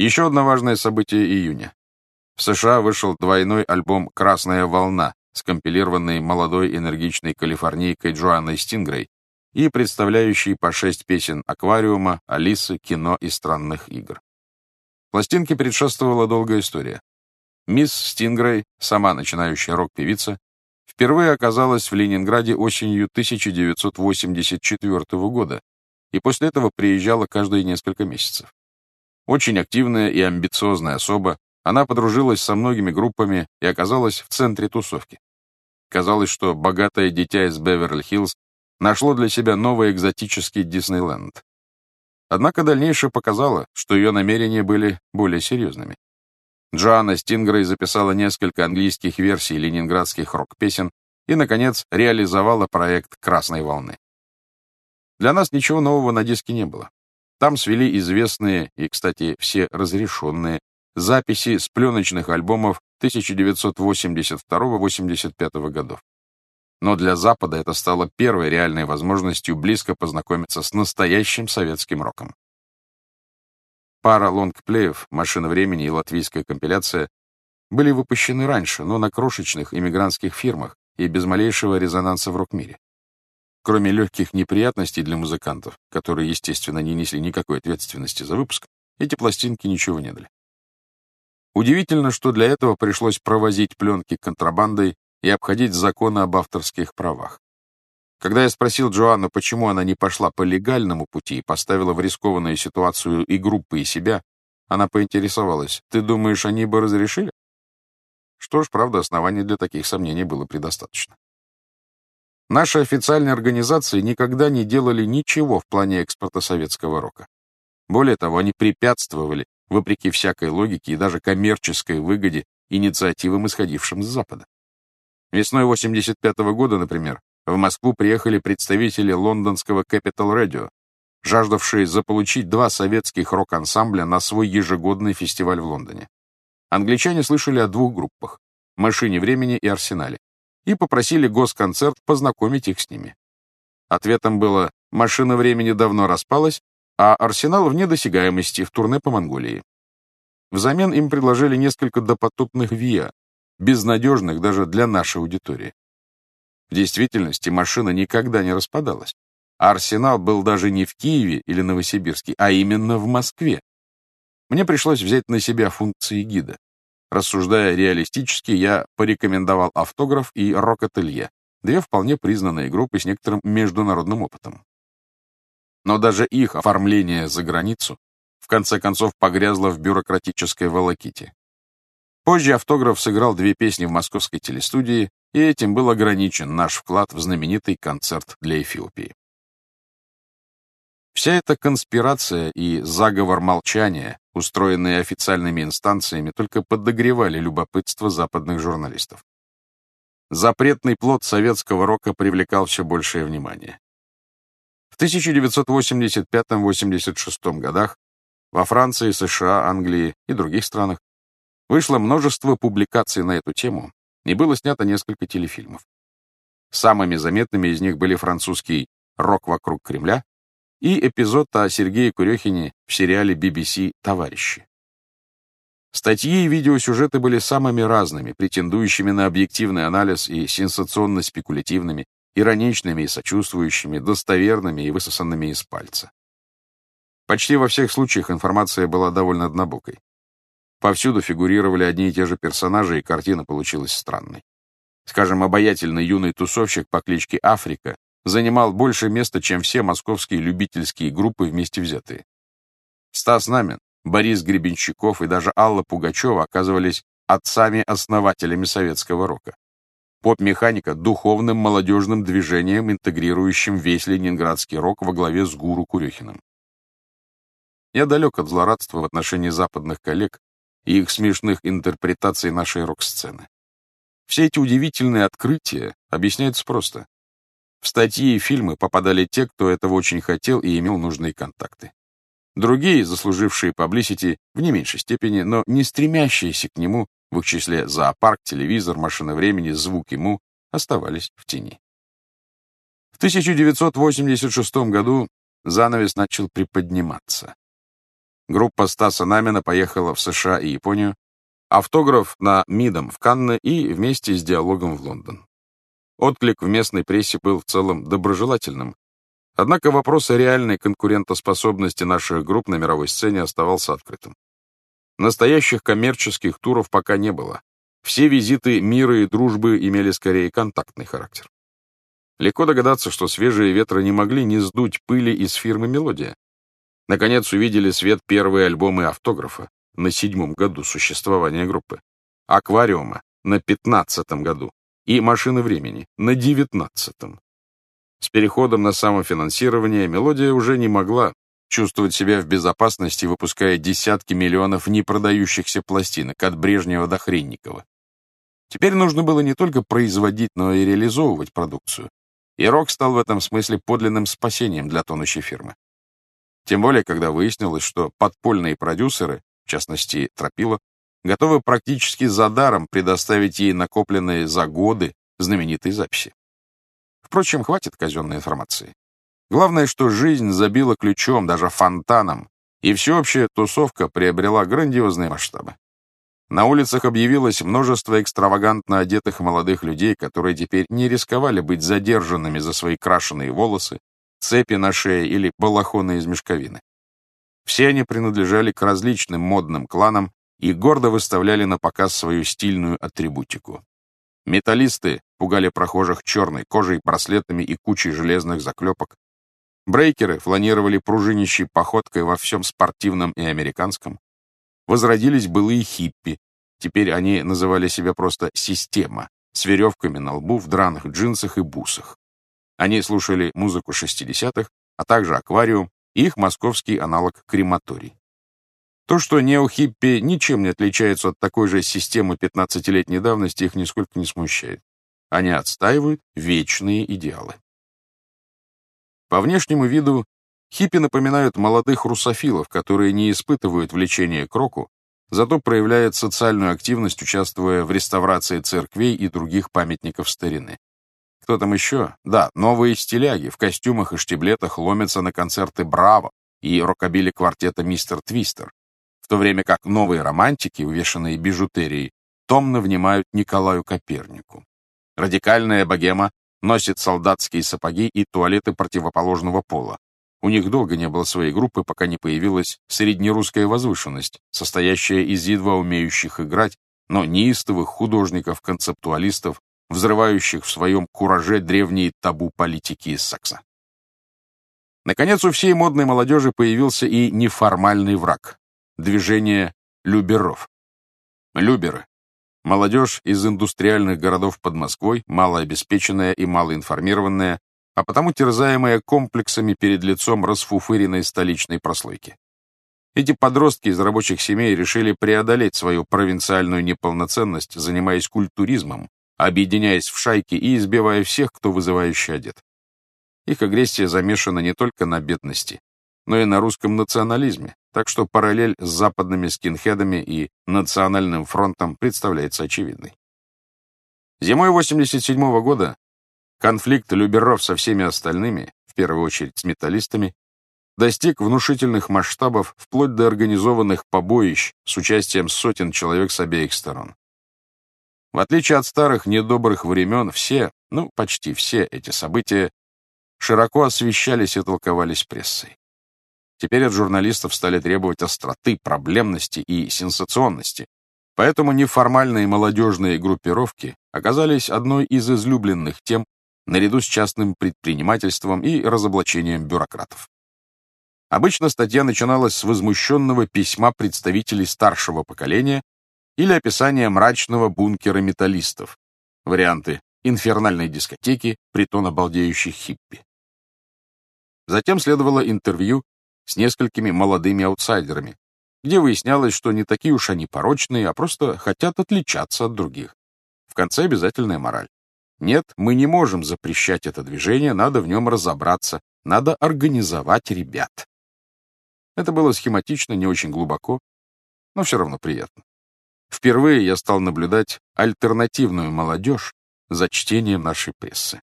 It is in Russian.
Еще одно важное событие июня. В США вышел двойной альбом «Красная волна», скомпилированный молодой энергичной калифорнийкой Джоанной Стингрей и представляющий по шесть песен «Аквариума», «Алисы», «Кино» и «Странных игр». Пластинке предшествовала долгая история. Мисс Стингрей, сама начинающая рок-певица, впервые оказалась в Ленинграде осенью 1984 года и после этого приезжала каждые несколько месяцев. Очень активная и амбициозная особа, она подружилась со многими группами и оказалась в центре тусовки. Казалось, что богатое дитя из Беверли-Хиллз нашло для себя новый экзотический Диснейленд. Однако дальнейшее показало, что ее намерения были более серьезными. Джоанна Стингрей записала несколько английских версий ленинградских рок-песен и, наконец, реализовала проект «Красной волны». Для нас ничего нового на диске не было. Там свели известные и, кстати, все разрешенные записи с пленочных альбомов 1982-85 годов. Но для Запада это стало первой реальной возможностью близко познакомиться с настоящим советским роком. Пара лонгплеев «Машина времени» и латвийская компиляция были выпущены раньше, но на крошечных иммигрантских фирмах и без малейшего резонанса в рок-мире. Кроме легких неприятностей для музыкантов, которые, естественно, не несли никакой ответственности за выпуск, эти пластинки ничего не дали. Удивительно, что для этого пришлось провозить пленки контрабандой и обходить законы об авторских правах. Когда я спросил Джоанну, почему она не пошла по легальному пути и поставила в рискованную ситуацию и группы, и себя, она поинтересовалась, «Ты думаешь, они бы разрешили?» Что ж, правда, оснований для таких сомнений было предостаточно. Наши официальные организации никогда не делали ничего в плане экспорта советского рока. Более того, они препятствовали вопреки всякой логике и даже коммерческой выгоде инициативам, исходившим с Запада. Весной 85 -го года, например, в Москву приехали представители лондонского Capital Radio, жаждавшие заполучить два советских рок-ансамбля на свой ежегодный фестиваль в Лондоне. Англичане слышали о двух группах — «Машине времени» и «Арсенале» и попросили госконцерт познакомить их с ними. Ответом было «Машина времени давно распалась, а арсенал в недосягаемости в турне по Монголии. Взамен им предложили несколько допотопных ВИА, безнадежных даже для нашей аудитории. В действительности машина никогда не распадалась, а арсенал был даже не в Киеве или Новосибирске, а именно в Москве. Мне пришлось взять на себя функции гида. Рассуждая реалистически, я порекомендовал автограф и рок-ателье, две вполне признанные группы с некоторым международным опытом. Но даже их оформление за границу в конце концов погрязло в бюрократической волоките. Позже автограф сыграл две песни в московской телестудии, и этим был ограничен наш вклад в знаменитый концерт для Эфиопии. Вся эта конспирация и заговор молчания, устроенные официальными инстанциями, только подогревали любопытство западных журналистов. Запретный плод советского рока привлекал все большее внимание. 1985-86 годах во Франции, США, Англии и других странах вышло множество публикаций на эту тему и было снято несколько телефильмов. Самыми заметными из них были французский «Рок вокруг Кремля» и эпизод о Сергее Курехине в сериале BBC «Товарищи». Статьи и видеосюжеты были самыми разными, претендующими на объективный анализ и сенсационно-спекулятивными, ироничными и сочувствующими, достоверными и высосанными из пальца. Почти во всех случаях информация была довольно однобокой. Повсюду фигурировали одни и те же персонажи, и картина получилась странной. Скажем, обаятельный юный тусовщик по кличке Африка занимал больше места, чем все московские любительские группы вместе взятые. Стас Намин, Борис Гребенщиков и даже Алла Пугачева оказывались отцами-основателями советского рока. Поп-механика — духовным молодежным движением, интегрирующим весь ленинградский рок во главе с гуру Курехиным. Я далек от злорадства в отношении западных коллег и их смешных интерпретаций нашей рок-сцены. Все эти удивительные открытия объясняются просто. В статьи и фильмы попадали те, кто этого очень хотел и имел нужные контакты. Другие, заслужившие паблисити в не меньшей степени, но не стремящиеся к нему, в их числе зоопарк, телевизор, машина времени, звук ему, оставались в тени. В 1986 году занавес начал приподниматься. Группа Стаса Намина поехала в США и Японию, автограф на Мидом в Канне и вместе с диалогом в Лондон. Отклик в местной прессе был в целом доброжелательным, однако вопрос о реальной конкурентоспособности наших групп на мировой сцене оставался открытым. Настоящих коммерческих туров пока не было. Все визиты мира и дружбы имели скорее контактный характер. Легко догадаться, что свежие ветры не могли не сдуть пыли из фирмы «Мелодия». Наконец увидели свет первые альбомы автографа на седьмом году существования группы, «Аквариума» на пятнадцатом году и «Машины времени» на девятнадцатом. С переходом на самофинансирование «Мелодия» уже не могла чувствовать себя в безопасности, выпуская десятки миллионов непродающихся пластинок от Брежнева до Хренникова. Теперь нужно было не только производить, но и реализовывать продукцию. И рок стал в этом смысле подлинным спасением для тонущей фирмы. Тем более, когда выяснилось, что подпольные продюсеры, в частности Тропила, готовы практически за даром предоставить ей накопленные за годы знаменитые записи. Впрочем, хватит казенной информации. Главное, что жизнь забила ключом, даже фонтаном, и всеобщая тусовка приобрела грандиозные масштабы. На улицах объявилось множество экстравагантно одетых молодых людей, которые теперь не рисковали быть задержанными за свои крашеные волосы, цепи на шее или балахоны из мешковины. Все они принадлежали к различным модным кланам и гордо выставляли на показ свою стильную атрибутику. Металлисты пугали прохожих черной кожей, браслетами и кучей железных заклепок. Брейкеры фланировали пружинищей походкой во всем спортивном и американском возродились былые хиппи. Теперь они называли себя просто «система», с веревками на лбу, в драных джинсах и бусах. Они слушали музыку 60-х, а также аквариум и их московский аналог крематорий. То, что неохиппи ничем не отличаются от такой же системы 15-летней давности, их нисколько не смущает. Они отстаивают вечные идеалы. По внешнему виду Хиппи напоминают молодых русофилов, которые не испытывают влечения к року, зато проявляют социальную активность, участвуя в реставрации церквей и других памятников старины. Кто там еще? Да, новые стиляги в костюмах и штиблетах ломятся на концерты «Браво» и рокобили квартета «Мистер Твистер», то время как новые романтики, увешанные бижутерией, томно внимают Николаю Копернику. Радикальная богема носит солдатские сапоги и туалеты противоположного пола, у них долго не было своей группы, пока не появилась среднерусская возвышенность, состоящая из едва умеющих играть, но неистовых художников-концептуалистов, взрывающих в своем кураже древние табу политики из Сакса. Наконец, у всей модной молодежи появился и неформальный враг — движение люберов. Люберы — молодежь из индустриальных городов под Москвой, малообеспеченная и малоинформированная, а потому терзаемая комплексами перед лицом расфуфыренной столичной прослойки. Эти подростки из рабочих семей решили преодолеть свою провинциальную неполноценность, занимаясь культуризмом, объединяясь в шайки и избивая всех, кто вызывающе одет. Их агрессия замешана не только на бедности, но и на русском национализме, так что параллель с западными скинхедами и национальным фронтом представляется очевидной. Зимой 87 -го года Конфликт Люберов со всеми остальными, в первую очередь с металлистами, достиг внушительных масштабов вплоть до организованных побоищ с участием сотен человек с обеих сторон. В отличие от старых недобрых времен, все, ну, почти все эти события широко освещались и толковались прессой. Теперь от журналистов стали требовать остроты, проблемности и сенсационности, поэтому неформальные молодежные группировки оказались одной из излюбленных тем наряду с частным предпринимательством и разоблачением бюрократов. Обычно статья начиналась с возмущенного письма представителей старшего поколения или описания мрачного бункера металлистов, варианты инфернальной дискотеки, притон обалдеющих хиппи. Затем следовало интервью с несколькими молодыми аутсайдерами, где выяснялось, что не такие уж они порочные, а просто хотят отличаться от других. В конце обязательная мораль. Нет, мы не можем запрещать это движение, надо в нем разобраться, надо организовать ребят. Это было схематично, не очень глубоко, но все равно приятно. Впервые я стал наблюдать альтернативную молодежь за чтением нашей прессы.